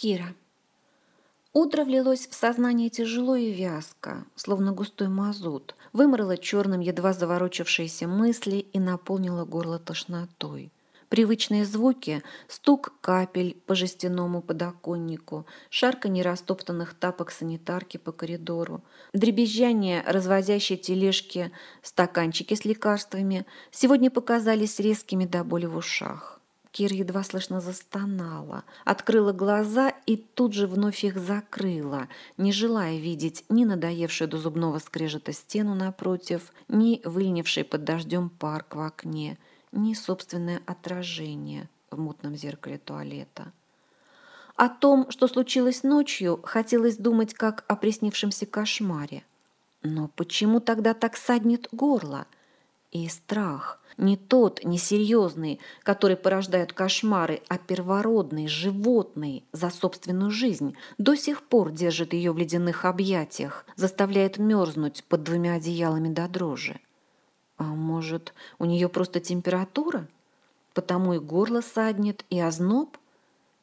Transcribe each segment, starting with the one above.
Кира. Утро влилось в сознание тяжело и вязко, словно густой мазут, вымрало черным едва заворочившиеся мысли и наполнило горло тошнотой. Привычные звуки – стук капель по жестяному подоконнику, шарканье растоптанных тапок санитарки по коридору, дребезжание развозящей тележки, стаканчики с лекарствами – сегодня показались резкими до боли в ушах. Кира едва слышно застонала, открыла глаза и тут же вновь их закрыла, не желая видеть ни надоевшую до зубного скрежета стену напротив, ни выльнивший под дождем парк в окне – ни собственное отражение в мутном зеркале туалета. О том, что случилось ночью, хотелось думать как о приснившемся кошмаре. Но почему тогда так саднет горло? И страх, не тот, не серьезный, который порождают кошмары, а первородный, животный, за собственную жизнь, до сих пор держит ее в ледяных объятиях, заставляет мерзнуть под двумя одеялами до дрожи. А может, у нее просто температура? Потому и горло саднет, и озноб?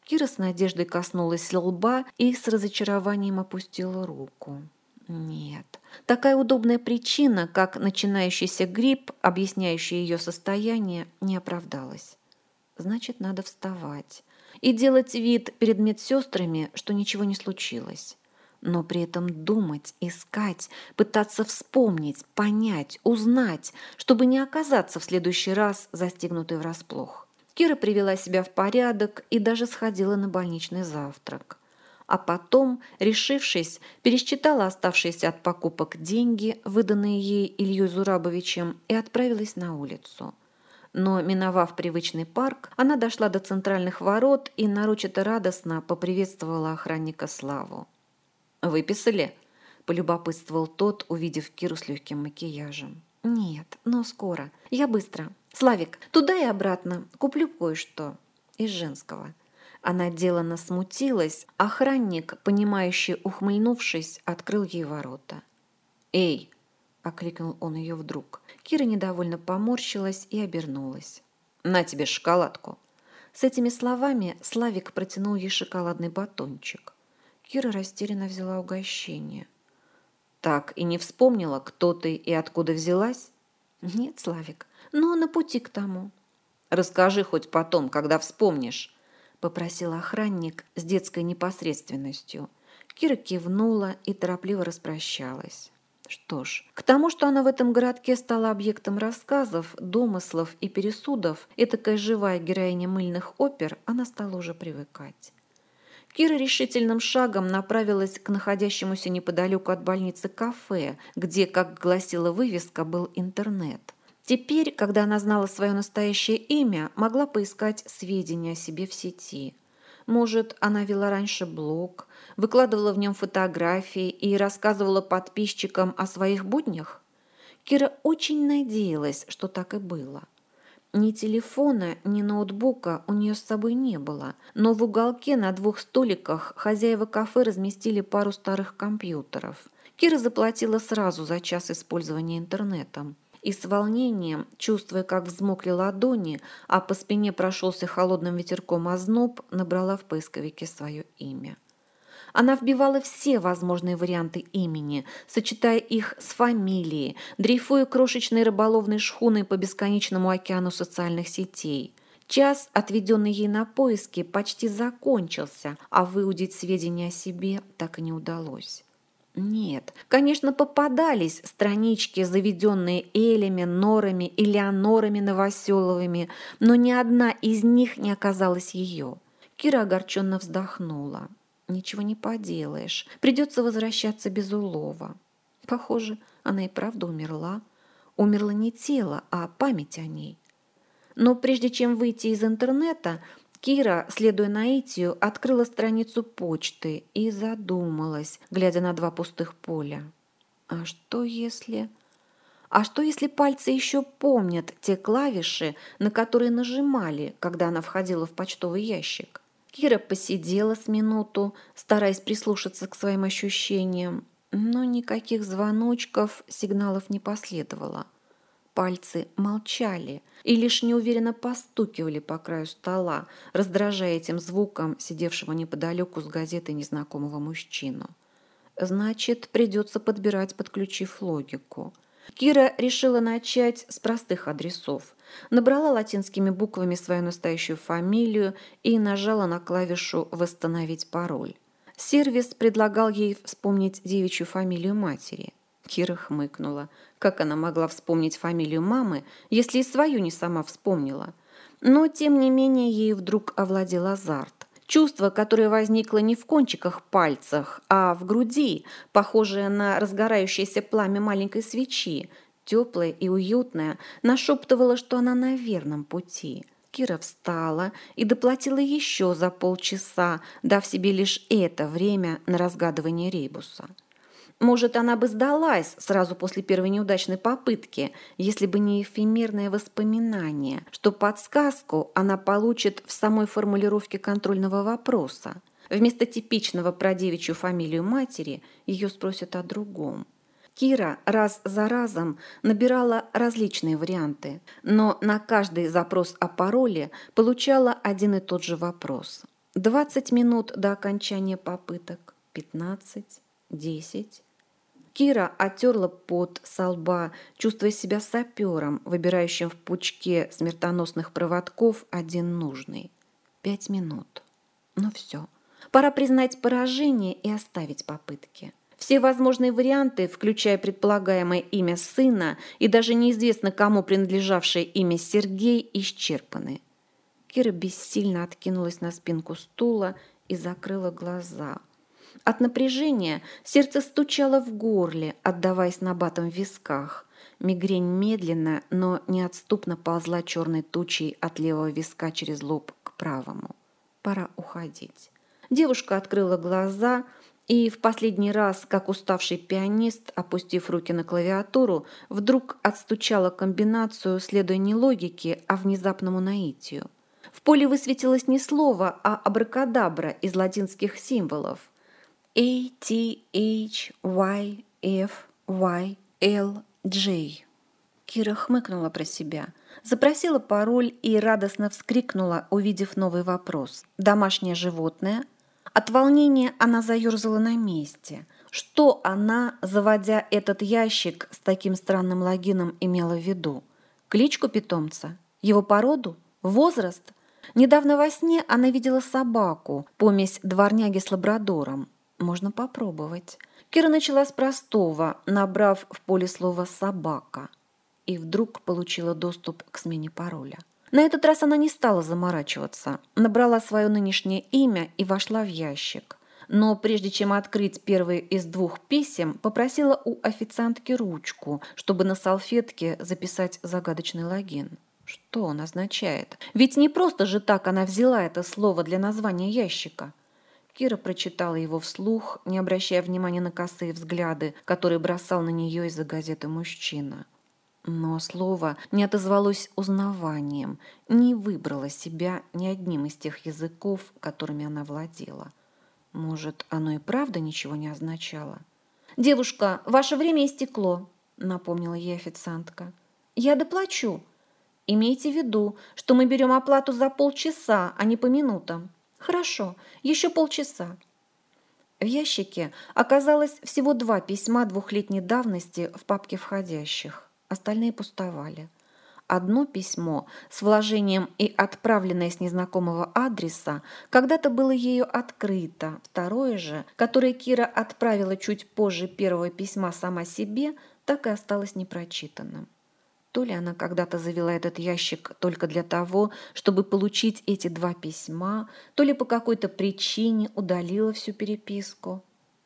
Кира с надеждой коснулась лба и с разочарованием опустила руку. Нет, такая удобная причина, как начинающийся грипп, объясняющий ее состояние, не оправдалась. Значит, надо вставать и делать вид перед медсестрами, что ничего не случилось но при этом думать, искать, пытаться вспомнить, понять, узнать, чтобы не оказаться в следующий раз застигнутой врасплох. Кира привела себя в порядок и даже сходила на больничный завтрак. А потом, решившись, пересчитала оставшиеся от покупок деньги, выданные ей Ильей Зурабовичем, и отправилась на улицу. Но, миновав привычный парк, она дошла до центральных ворот и нарочито радостно поприветствовала охранника Славу. «Выписали?» – полюбопытствовал тот, увидев Киру с легким макияжем. «Нет, но скоро. Я быстро. Славик, туда и обратно. Куплю кое-что. Из женского». Она деланно смутилась. Охранник, понимающий, ухмыльнувшись, открыл ей ворота. «Эй!» – окликнул он ее вдруг. Кира недовольно поморщилась и обернулась. «На тебе шоколадку!» С этими словами Славик протянул ей шоколадный батончик. Кира растерянно взяла угощение. «Так и не вспомнила, кто ты и откуда взялась?» «Нет, Славик, но на пути к тому». «Расскажи хоть потом, когда вспомнишь», – попросил охранник с детской непосредственностью. Кира кивнула и торопливо распрощалась. Что ж, к тому, что она в этом городке стала объектом рассказов, домыслов и пересудов, этакая живая героиня мыльных опер, она стала уже привыкать. Кира решительным шагом направилась к находящемуся неподалеку от больницы кафе, где, как гласила вывеска, был интернет. Теперь, когда она знала свое настоящее имя, могла поискать сведения о себе в сети. Может, она вела раньше блог, выкладывала в нем фотографии и рассказывала подписчикам о своих буднях? Кира очень надеялась, что так и было. Ни телефона, ни ноутбука у нее с собой не было, но в уголке на двух столиках хозяева кафе разместили пару старых компьютеров. Кира заплатила сразу за час использования интернетом. И с волнением, чувствуя, как взмокли ладони, а по спине прошелся холодным ветерком озноб, набрала в поисковике свое имя. Она вбивала все возможные варианты имени, сочетая их с фамилией, дрейфуя крошечной рыболовной шхуной по бесконечному океану социальных сетей. Час, отведенный ей на поиски, почти закончился, а выудить сведения о себе так и не удалось. Нет, конечно, попадались странички, заведенные Элями, Норами и Леонорами Новоселовыми, но ни одна из них не оказалась ее. Кира огорченно вздохнула. Ничего не поделаешь. Придется возвращаться без улова. Похоже, она и правда умерла. Умерло не тело, а память о ней. Но прежде чем выйти из интернета, Кира, следуя наитию, открыла страницу почты и задумалась, глядя на два пустых поля. А что если... А что если пальцы еще помнят те клавиши, на которые нажимали, когда она входила в почтовый ящик? Кира посидела с минуту, стараясь прислушаться к своим ощущениям, но никаких звоночков, сигналов не последовало. Пальцы молчали и лишь неуверенно постукивали по краю стола, раздражая этим звуком сидевшего неподалеку с газетой незнакомого мужчину. Значит, придется подбирать, подключив логику. Кира решила начать с простых адресов. Набрала латинскими буквами свою настоящую фамилию и нажала на клавишу «Восстановить пароль». Сервис предлагал ей вспомнить девичью фамилию матери. Кира хмыкнула. Как она могла вспомнить фамилию мамы, если и свою не сама вспомнила? Но, тем не менее, ей вдруг овладел азарт. Чувство, которое возникло не в кончиках пальцах, а в груди, похожее на разгорающееся пламя маленькой свечи, теплое и уютное, нашептывало, что она на верном пути. Кира встала и доплатила еще за полчаса, дав себе лишь это время на разгадывание ребуса. Может, она бы сдалась сразу после первой неудачной попытки, если бы не эфемерное воспоминание, что подсказку она получит в самой формулировке контрольного вопроса. Вместо типичного про девичью фамилию матери ее спросят о другом. Кира раз за разом набирала различные варианты, но на каждый запрос о пароле получала один и тот же вопрос. 20 минут до окончания попыток, 15, 10. Кира оттерла пот со лба, чувствуя себя сапером, выбирающим в пучке смертоносных проводков один нужный. Пять минут. Ну все. Пора признать поражение и оставить попытки. Все возможные варианты, включая предполагаемое имя сына и даже неизвестно кому принадлежавшее имя Сергей, исчерпаны. Кира бессильно откинулась на спинку стула и закрыла глаза. От напряжения сердце стучало в горле, отдаваясь набатом в висках. Мигрень медленно, но неотступно ползла черной тучей от левого виска через лоб к правому. Пора уходить. Девушка открыла глаза и в последний раз, как уставший пианист, опустив руки на клавиатуру, вдруг отстучала комбинацию, следуя не логике, а внезапному наитию. В поле высветилось не слово, а абракадабра из латинских символов – a, T, H, Y, F, Y, L, J. Кира хмыкнула про себя, запросила пароль и радостно вскрикнула, увидев новый вопрос. «Домашнее животное?» От волнения она заерзала на месте. Что она, заводя этот ящик с таким странным логином, имела в виду? Кличку питомца? Его породу? Возраст? Недавно во сне она видела собаку, помесь дворняги с лабрадором. Можно попробовать. Кира начала с простого, набрав в поле слово «собака». И вдруг получила доступ к смене пароля. На этот раз она не стала заморачиваться. Набрала свое нынешнее имя и вошла в ящик. Но прежде чем открыть первый из двух писем, попросила у официантки ручку, чтобы на салфетке записать загадочный логин. Что он означает? Ведь не просто же так она взяла это слово для названия ящика. Кира прочитала его вслух, не обращая внимания на косые взгляды, которые бросал на нее из-за газеты мужчина. Но слово не отозвалось узнаванием, не выбрало себя ни одним из тех языков, которыми она владела. Может, оно и правда ничего не означало? «Девушка, ваше время истекло», — напомнила ей официантка. «Я доплачу. Имейте в виду, что мы берем оплату за полчаса, а не по минутам. Хорошо, еще полчаса. В ящике оказалось всего два письма двухлетней давности в папке входящих. Остальные пустовали. Одно письмо с вложением и отправленное с незнакомого адреса когда-то было ею открыто. Второе же, которое Кира отправила чуть позже первого письма сама себе, так и осталось непрочитанным. То ли она когда-то завела этот ящик только для того, чтобы получить эти два письма, то ли по какой-то причине удалила всю переписку.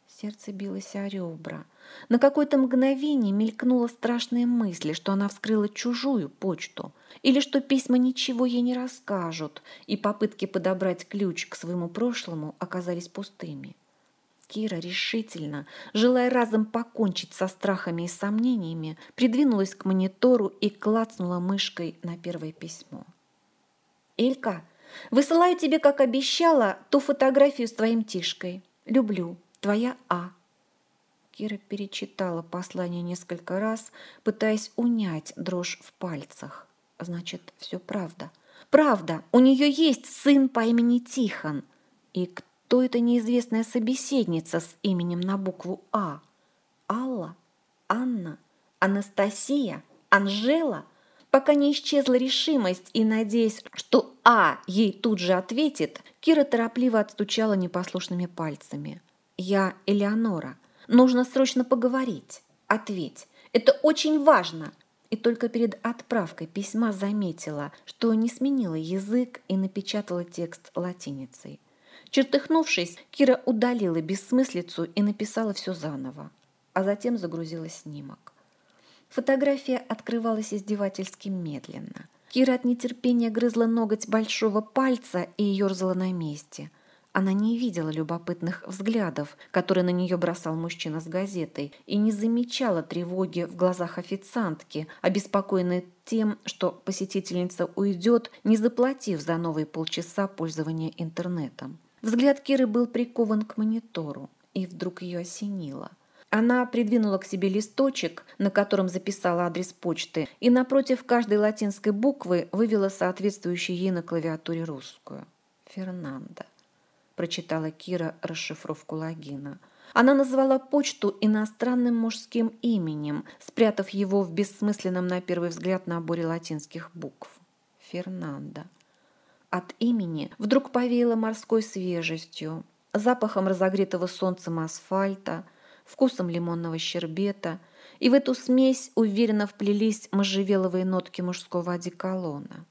Сердце билось о ребра. На какое-то мгновение мелькнула страшная мысль, что она вскрыла чужую почту, или что письма ничего ей не расскажут, и попытки подобрать ключ к своему прошлому оказались пустыми. Кира решительно, желая разом покончить со страхами и сомнениями, придвинулась к монитору и клацнула мышкой на первое письмо. «Элька, высылаю тебе, как обещала, ту фотографию с твоим Тишкой. Люблю. Твоя А». Кира перечитала послание несколько раз, пытаясь унять дрожь в пальцах. Значит, все правда. Правда, у нее есть сын по имени Тихон. И кто эта неизвестная собеседница с именем на букву А? Алла? Анна? Анастасия? Анжела? Пока не исчезла решимость и, надеясь, что А ей тут же ответит, Кира торопливо отстучала непослушными пальцами. «Я Элеонора. Нужно срочно поговорить. Ответь. Это очень важно!» И только перед отправкой письма заметила, что не сменила язык и напечатала текст латиницей. Чертыхнувшись, Кира удалила бессмыслицу и написала все заново, а затем загрузила снимок. Фотография открывалась издевательски медленно. Кира от нетерпения грызла ноготь большого пальца и ерзала на месте. Она не видела любопытных взглядов, которые на нее бросал мужчина с газетой, и не замечала тревоги в глазах официантки, обеспокоенной тем, что посетительница уйдет, не заплатив за новые полчаса пользования интернетом. Взгляд Киры был прикован к монитору, и вдруг ее осенило. Она придвинула к себе листочек, на котором записала адрес почты, и напротив каждой латинской буквы вывела соответствующую ей на клавиатуре русскую. «Фернандо», – прочитала Кира расшифровку логина. Она назвала почту иностранным мужским именем, спрятав его в бессмысленном на первый взгляд наборе латинских букв. «Фернандо». От имени вдруг повеяло морской свежестью, запахом разогретого солнцем асфальта – вкусом лимонного щербета, и в эту смесь уверенно вплелись можжевеловые нотки мужского одеколона.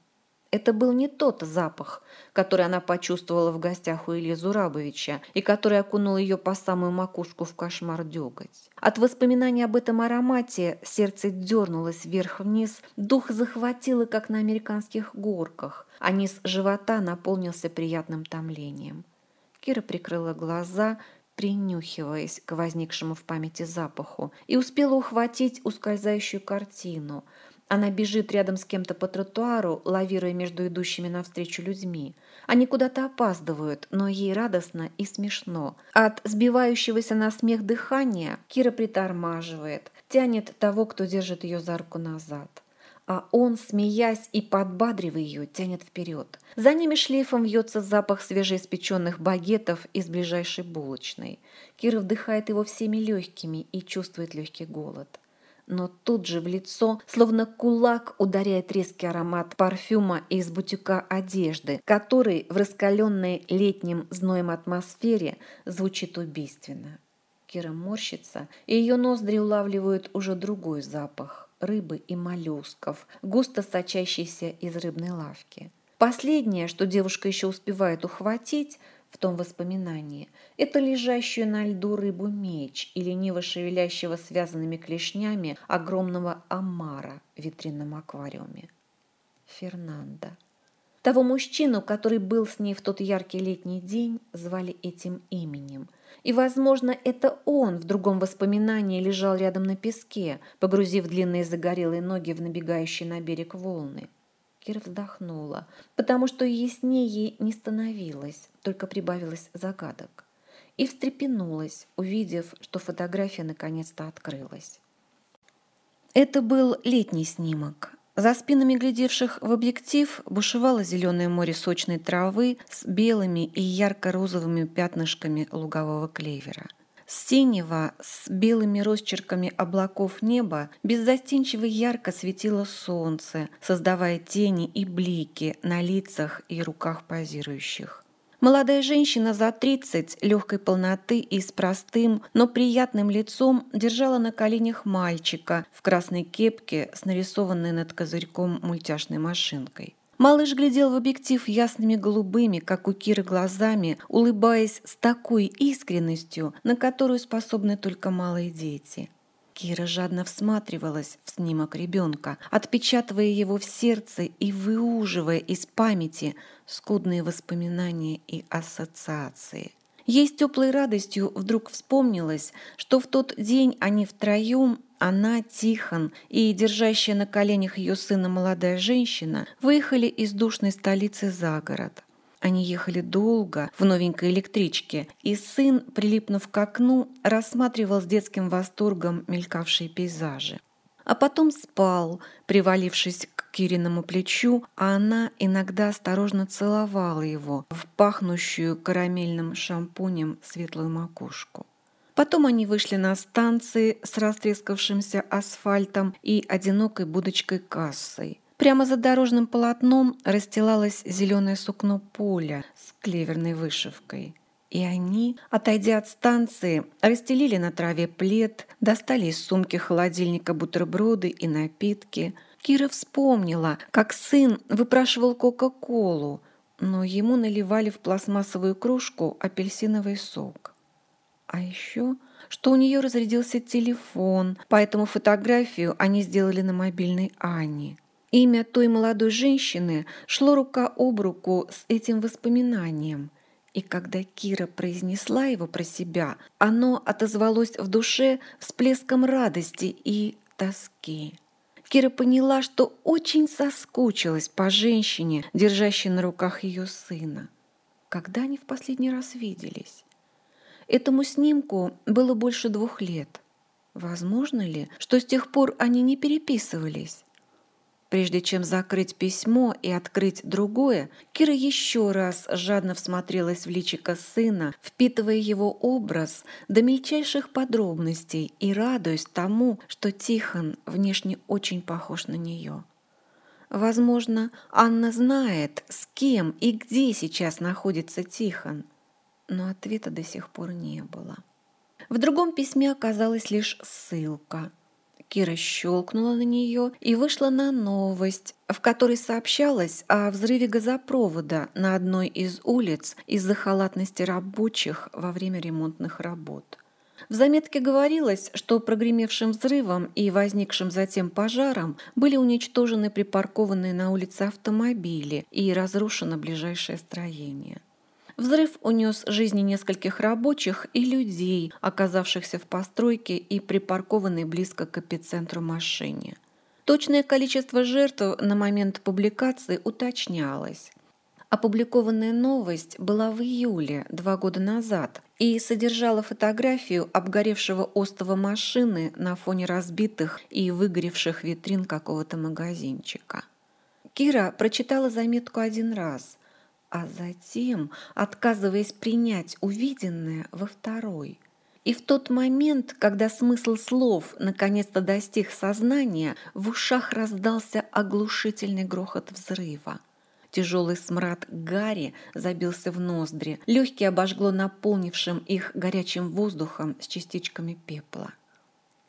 Это был не тот запах, который она почувствовала в гостях у Ильи Зурабовича и который окунул ее по самую макушку в кошмар деготь. От воспоминаний об этом аромате сердце дернулось вверх-вниз, дух захватило, как на американских горках, а низ живота наполнился приятным томлением. Кира прикрыла глаза, принюхиваясь к возникшему в памяти запаху, и успела ухватить ускользающую картину. Она бежит рядом с кем-то по тротуару, лавируя между идущими навстречу людьми. Они куда-то опаздывают, но ей радостно и смешно. От сбивающегося на смех дыхания Кира притормаживает, тянет того, кто держит ее за руку назад а он, смеясь и подбадривая ее, тянет вперед. За ними шлейфом вьется запах свежеиспеченных багетов из ближайшей булочной. Кира вдыхает его всеми легкими и чувствует легкий голод. Но тут же в лицо, словно кулак, ударяет резкий аромат парфюма из бутика одежды, который в раскаленной летним зноем атмосфере звучит убийственно. Кира морщится, и ее ноздри улавливают уже другой запах рыбы и моллюсков, густо сочащейся из рыбной лавки. Последнее, что девушка еще успевает ухватить в том воспоминании, это лежащую на льду рыбу меч и лениво шевелящего связанными клешнями огромного омара в витринном аквариуме. Фернандо. Того мужчину, который был с ней в тот яркий летний день, звали этим именем – и, возможно, это он в другом воспоминании лежал рядом на песке, погрузив длинные загорелые ноги в набегающие на берег волны. Кира вздохнула, потому что яснее ей не становилось, только прибавилось загадок. И встрепенулась, увидев, что фотография наконец-то открылась. Это был летний снимок, за спинами глядевших в объектив бушевало зеленое море сочной травы с белыми и ярко-розовыми пятнышками лугового клевера. Синего, с белыми росчерками облаков неба беззастенчиво ярко светило солнце, создавая тени и блики на лицах и руках позирующих. Молодая женщина за 30, легкой полноты и с простым, но приятным лицом держала на коленях мальчика в красной кепке с нарисованной над козырьком мультяшной машинкой. Малыш глядел в объектив ясными голубыми, как у Киры, глазами, улыбаясь с такой искренностью, на которую способны только малые дети. Кира жадно всматривалась в снимок ребенка, отпечатывая его в сердце и выуживая из памяти скудные воспоминания и ассоциации. Ей с теплой радостью вдруг вспомнилось, что в тот день они втроем, она, Тихон и держащая на коленях ее сына молодая женщина, выехали из душной столицы за город. Они ехали долго в новенькой электричке, и сын, прилипнув к окну, рассматривал с детским восторгом мелькавшие пейзажи. А потом спал, привалившись к Кириному плечу, а она иногда осторожно целовала его в пахнущую карамельным шампунем светлую макушку. Потом они вышли на станции с растрескавшимся асфальтом и одинокой будочкой-кассой. Прямо за дорожным полотном расстилалось зеленое сукно поля с клеверной вышивкой. И они, отойдя от станции, расстелили на траве плед, достали из сумки холодильника бутерброды и напитки. Кира вспомнила, как сын выпрашивал Кока-Колу, но ему наливали в пластмассовую кружку апельсиновый сок. А еще, что у нее разрядился телефон, поэтому фотографию они сделали на мобильной Ани. Имя той молодой женщины шло рука об руку с этим воспоминанием. И когда Кира произнесла его про себя, оно отозвалось в душе всплеском радости и тоски. Кира поняла, что очень соскучилась по женщине, держащей на руках ее сына. Когда они в последний раз виделись? Этому снимку было больше двух лет. Возможно ли, что с тех пор они не переписывались? Прежде чем закрыть письмо и открыть другое, Кира еще раз жадно всмотрелась в личико сына, впитывая его образ до мельчайших подробностей и радуясь тому, что Тихон внешне очень похож на нее. Возможно, Анна знает, с кем и где сейчас находится Тихон, но ответа до сих пор не было. В другом письме оказалась лишь ссылка – Кира щелкнула на нее и вышла на новость, в которой сообщалось о взрыве газопровода на одной из улиц из-за халатности рабочих во время ремонтных работ. В заметке говорилось, что прогремевшим взрывом и возникшим затем пожаром были уничтожены припаркованные на улице автомобили и разрушено ближайшее строение. Взрыв унес жизни нескольких рабочих и людей, оказавшихся в постройке и припаркованной близко к эпицентру машине. Точное количество жертв на момент публикации уточнялось. Опубликованная новость была в июле, два года назад, и содержала фотографию обгоревшего остова машины на фоне разбитых и выгоревших витрин какого-то магазинчика. Кира прочитала заметку один раз – а затем отказываясь принять увиденное во второй. И в тот момент, когда смысл слов наконец-то достиг сознания, в ушах раздался оглушительный грохот взрыва. Тяжелый смрад гари забился в ноздри, легкие обожгло наполнившим их горячим воздухом с частичками пепла.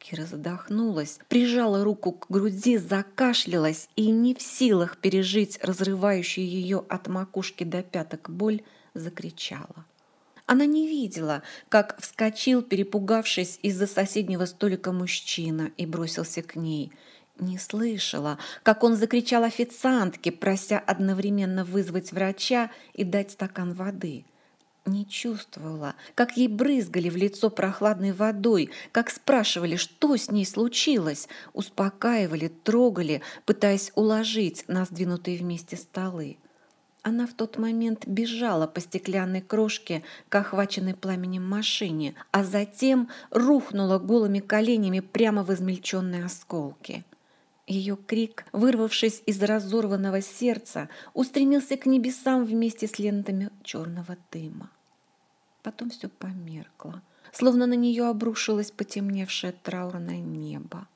Кира задохнулась, прижала руку к груди, закашлялась и, не в силах пережить разрывающую ее от макушки до пяток боль, закричала. Она не видела, как вскочил, перепугавшись из-за соседнего столика мужчина, и бросился к ней. Не слышала, как он закричал официантке, прося одновременно вызвать врача и дать стакан воды не чувствовала, как ей брызгали в лицо прохладной водой, как спрашивали, что с ней случилось, успокаивали, трогали, пытаясь уложить на сдвинутые вместе столы. Она в тот момент бежала по стеклянной крошке к охваченной пламенем машине, а затем рухнула голыми коленями прямо в измельченные осколки. Ее крик, вырвавшись из разорванного сердца, устремился к небесам вместе с лентами черного дыма. Потом все померкло, словно на нее обрушилось потемневшее траурное небо.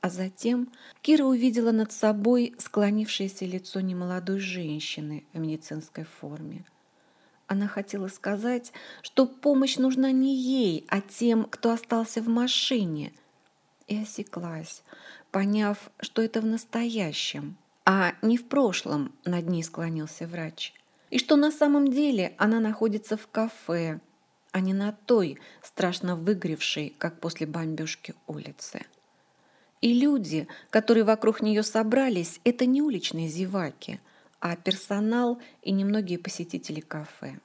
А затем Кира увидела над собой склонившееся лицо немолодой женщины в медицинской форме. Она хотела сказать, что помощь нужна не ей, а тем, кто остался в машине. И осеклась, поняв, что это в настоящем, а не в прошлом, над ней склонился врач. И что на самом деле она находится в кафе, а не на той, страшно выгревшей, как после бомбежки улице. И люди, которые вокруг нее собрались, это не уличные зеваки, а персонал и немногие посетители кафе.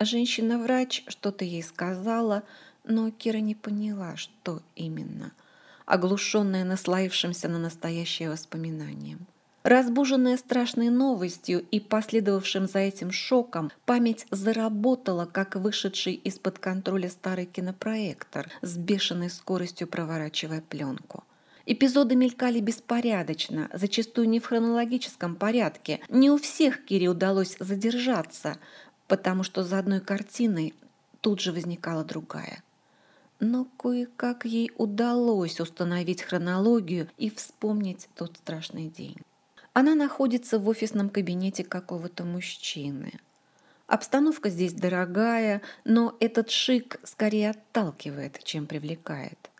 Женщина-врач что-то ей сказала, но Кира не поняла, что именно – оглушенная наслоившимся на настоящее воспоминанием. Разбуженная страшной новостью и последовавшим за этим шоком, память заработала, как вышедший из-под контроля старый кинопроектор, с бешеной скоростью проворачивая пленку. Эпизоды мелькали беспорядочно, зачастую не в хронологическом порядке. Не у всех Кире удалось задержаться, потому что за одной картиной тут же возникала другая. Но кое-как ей удалось установить хронологию и вспомнить тот страшный день. Она находится в офисном кабинете какого-то мужчины. Обстановка здесь дорогая, но этот шик скорее отталкивает, чем привлекает.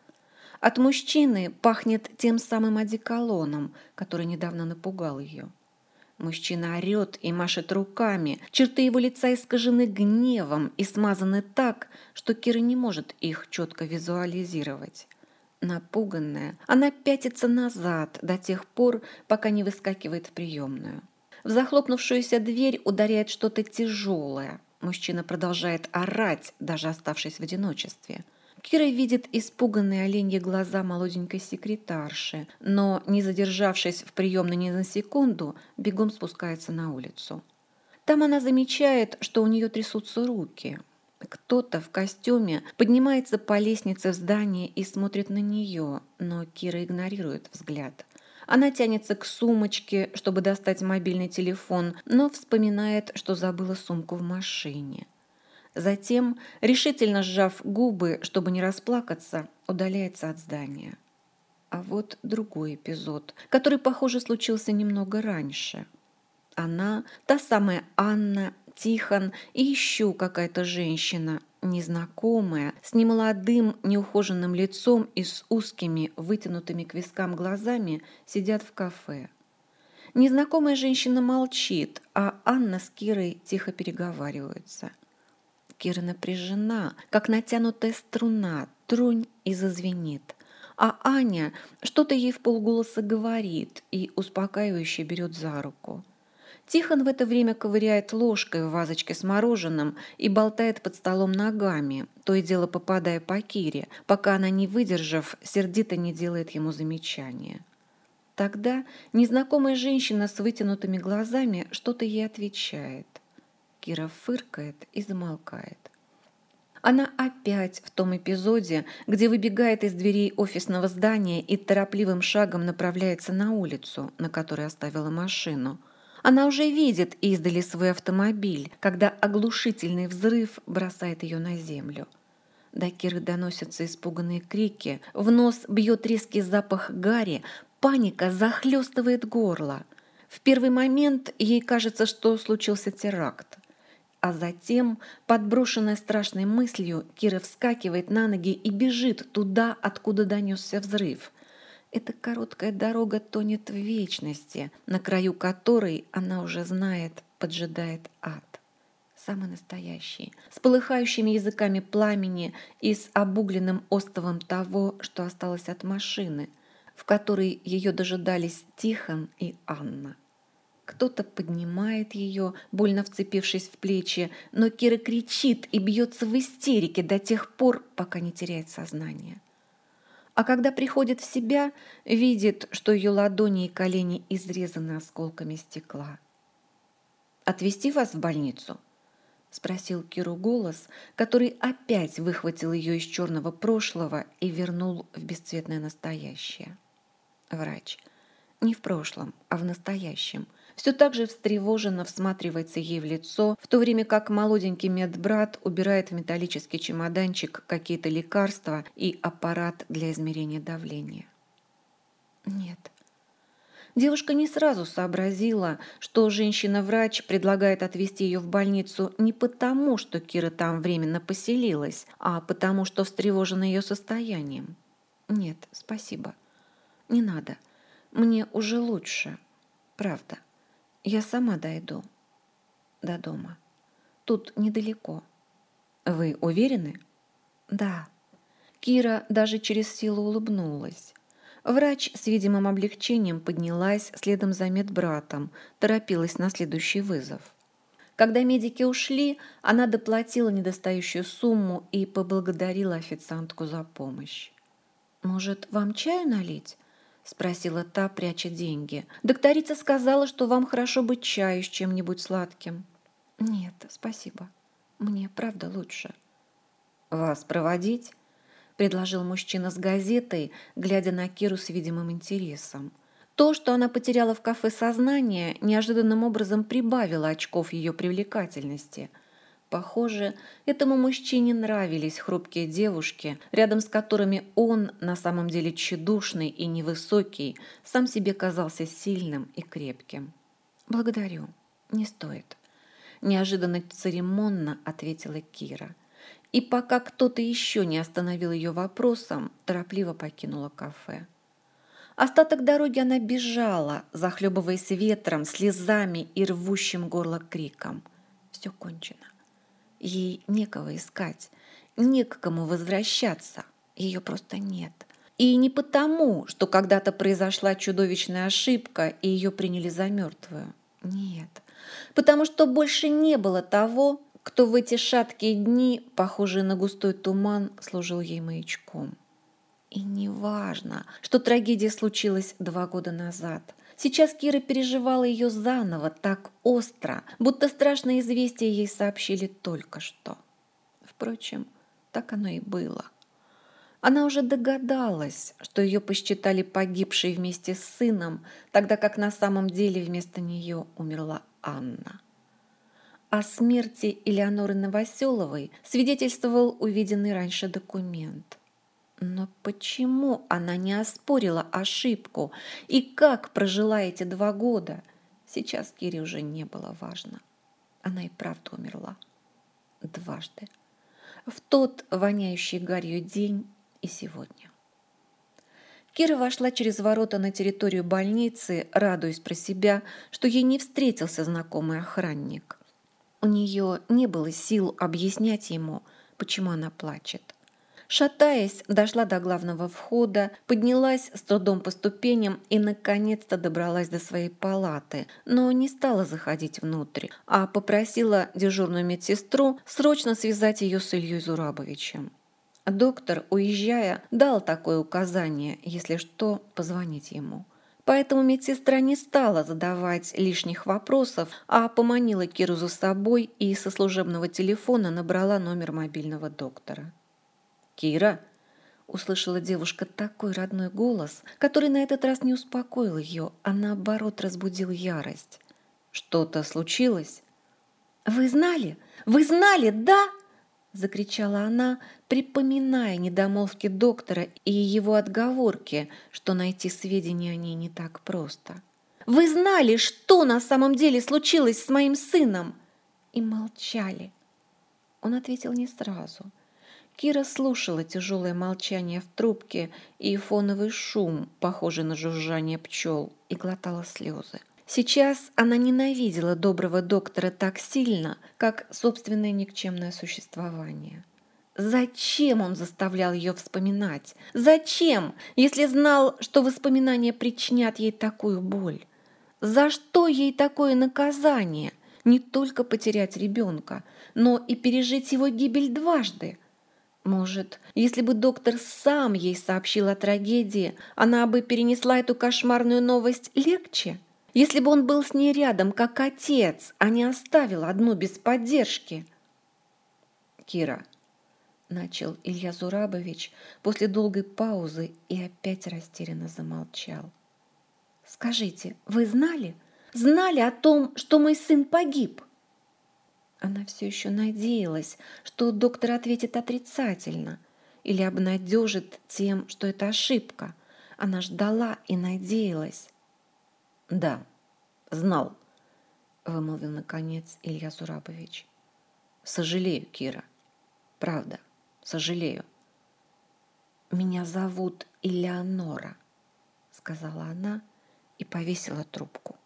От мужчины пахнет тем самым одеколоном, который недавно напугал ее. Мужчина орет и машет руками. Черты его лица искажены гневом и смазаны так, что Кира не может их четко визуализировать. Напуганная, она пятится назад до тех пор, пока не выскакивает в приемную. В захлопнувшуюся дверь ударяет что-то тяжелое. Мужчина продолжает орать, даже оставшись в одиночестве. Кира видит испуганные оленьи глаза молоденькой секретарши, но, не задержавшись в приемной ни на секунду, бегом спускается на улицу. Там она замечает, что у нее трясутся руки – кто-то в костюме поднимается по лестнице в здание и смотрит на нее, но Кира игнорирует взгляд. Она тянется к сумочке, чтобы достать мобильный телефон, но вспоминает, что забыла сумку в машине. Затем, решительно сжав губы, чтобы не расплакаться, удаляется от здания. А вот другой эпизод, который, похоже, случился немного раньше. Она, та самая Анна, Тихон и еще какая-то женщина, незнакомая, с немолодым, неухоженным лицом и с узкими, вытянутыми к вискам глазами, сидят в кафе. Незнакомая женщина молчит, а Анна с Кирой тихо переговариваются. Кира напряжена, как натянутая струна, тронь и зазвенит. А Аня что-то ей в полголоса говорит и успокаивающе берет за руку. Тихон в это время ковыряет ложкой в вазочке с мороженым и болтает под столом ногами, то и дело попадая по Кире, пока она, не выдержав, сердито не делает ему замечания. Тогда незнакомая женщина с вытянутыми глазами что-то ей отвечает. Кира фыркает и замолкает. Она опять в том эпизоде, где выбегает из дверей офисного здания и торопливым шагом направляется на улицу, на которой оставила машину – она уже видит издали свой автомобиль, когда оглушительный взрыв бросает ее на землю. До Киры доносятся испуганные крики, в нос бьет резкий запах гари, паника захлестывает горло. В первый момент ей кажется, что случился теракт. А затем, подброшенная страшной мыслью, Кира вскакивает на ноги и бежит туда, откуда донесся взрыв. Эта короткая дорога тонет в вечности, на краю которой она уже знает, поджидает ад. Самый настоящий, с полыхающими языками пламени и с обугленным остовом того, что осталось от машины, в которой ее дожидались Тихон и Анна. Кто-то поднимает ее, больно вцепившись в плечи, но Кира кричит и бьется в истерике до тех пор, пока не теряет сознание а когда приходит в себя, видит, что ее ладони и колени изрезаны осколками стекла. «Отвезти вас в больницу?» – спросил Киру голос, который опять выхватил ее из черного прошлого и вернул в бесцветное настоящее. Врач. Не в прошлом, а в настоящем – все так же встревоженно всматривается ей в лицо, в то время как молоденький медбрат убирает в металлический чемоданчик какие-то лекарства и аппарат для измерения давления. Нет. Девушка не сразу сообразила, что женщина-врач предлагает отвезти ее в больницу не потому, что Кира там временно поселилась, а потому, что встревожена ее состоянием. Нет, спасибо. Не надо. Мне уже лучше. Правда. Я сама дойду до дома. Тут недалеко. Вы уверены? Да. Кира даже через силу улыбнулась. Врач с видимым облегчением поднялась следом за медбратом, торопилась на следующий вызов. Когда медики ушли, она доплатила недостающую сумму и поблагодарила официантку за помощь. «Может, вам чаю налить?» –— спросила та, пряча деньги. «Докторица сказала, что вам хорошо быть чаю с чем-нибудь сладким». «Нет, спасибо. Мне правда лучше». «Вас проводить?» — предложил мужчина с газетой, глядя на Киру с видимым интересом. То, что она потеряла в кафе сознание, неожиданным образом прибавило очков ее привлекательности — Похоже, этому мужчине нравились хрупкие девушки, рядом с которыми он, на самом деле тщедушный и невысокий, сам себе казался сильным и крепким. «Благодарю, не стоит», – неожиданно церемонно ответила Кира. И пока кто-то еще не остановил ее вопросом, торопливо покинула кафе. Остаток дороги она бежала, захлебываясь ветром, слезами и рвущим горло криком. Все кончено. Ей некого искать, не к кому возвращаться. Ее просто нет. И не потому, что когда-то произошла чудовищная ошибка, и ее приняли за мертвую. Нет. Потому что больше не было того, кто в эти шаткие дни, похожие на густой туман, служил ей маячком. И не важно, что трагедия случилась два года назад – Сейчас Кира переживала ее заново, так остро, будто страшное известие ей сообщили только что. Впрочем, так оно и было. Она уже догадалась, что ее посчитали погибшей вместе с сыном, тогда как на самом деле вместо нее умерла Анна. О смерти Элеоноры Новоселовой свидетельствовал увиденный раньше документ – но почему она не оспорила ошибку? И как прожила эти два года? Сейчас Кире уже не было важно. Она и правда умерла. Дважды. В тот воняющий гарью день и сегодня. Кира вошла через ворота на территорию больницы, радуясь про себя, что ей не встретился знакомый охранник. У нее не было сил объяснять ему, почему она плачет. Шатаясь, дошла до главного входа, поднялась с трудом по ступеням и наконец-то добралась до своей палаты, но не стала заходить внутрь, а попросила дежурную медсестру срочно связать ее с Ильей Зурабовичем. Доктор, уезжая, дал такое указание, если что, позвонить ему. Поэтому медсестра не стала задавать лишних вопросов, а поманила Киру за собой и со служебного телефона набрала номер мобильного доктора. «Кира!» – услышала девушка такой родной голос, который на этот раз не успокоил ее, а наоборот разбудил ярость. «Что-то случилось?» «Вы знали? Вы знали, да?» – закричала она, припоминая недомолвки доктора и его отговорки, что найти сведения о ней не так просто. «Вы знали, что на самом деле случилось с моим сыном?» И молчали. Он ответил не сразу – Кира слушала тяжелое молчание в трубке и фоновый шум, похожий на жужжание пчел, и глотала слезы. Сейчас она ненавидела доброго доктора так сильно, как собственное никчемное существование. Зачем он заставлял ее вспоминать? Зачем, если знал, что воспоминания причинят ей такую боль? За что ей такое наказание? Не только потерять ребенка, но и пережить его гибель дважды – может, если бы доктор сам ей сообщил о трагедии, она бы перенесла эту кошмарную новость легче? Если бы он был с ней рядом, как отец, а не оставил одну без поддержки? Кира, начал Илья Зурабович после долгой паузы и опять растерянно замолчал. Скажите, вы знали? Знали о том, что мой сын погиб? Она все еще надеялась, что доктор ответит отрицательно или обнадежит тем, что это ошибка. Она ждала и надеялась. «Да, знал», — вымолвил наконец Илья Зурабович. «Сожалею, Кира. Правда, сожалею». «Меня зовут Элеонора», — сказала она и повесила трубку.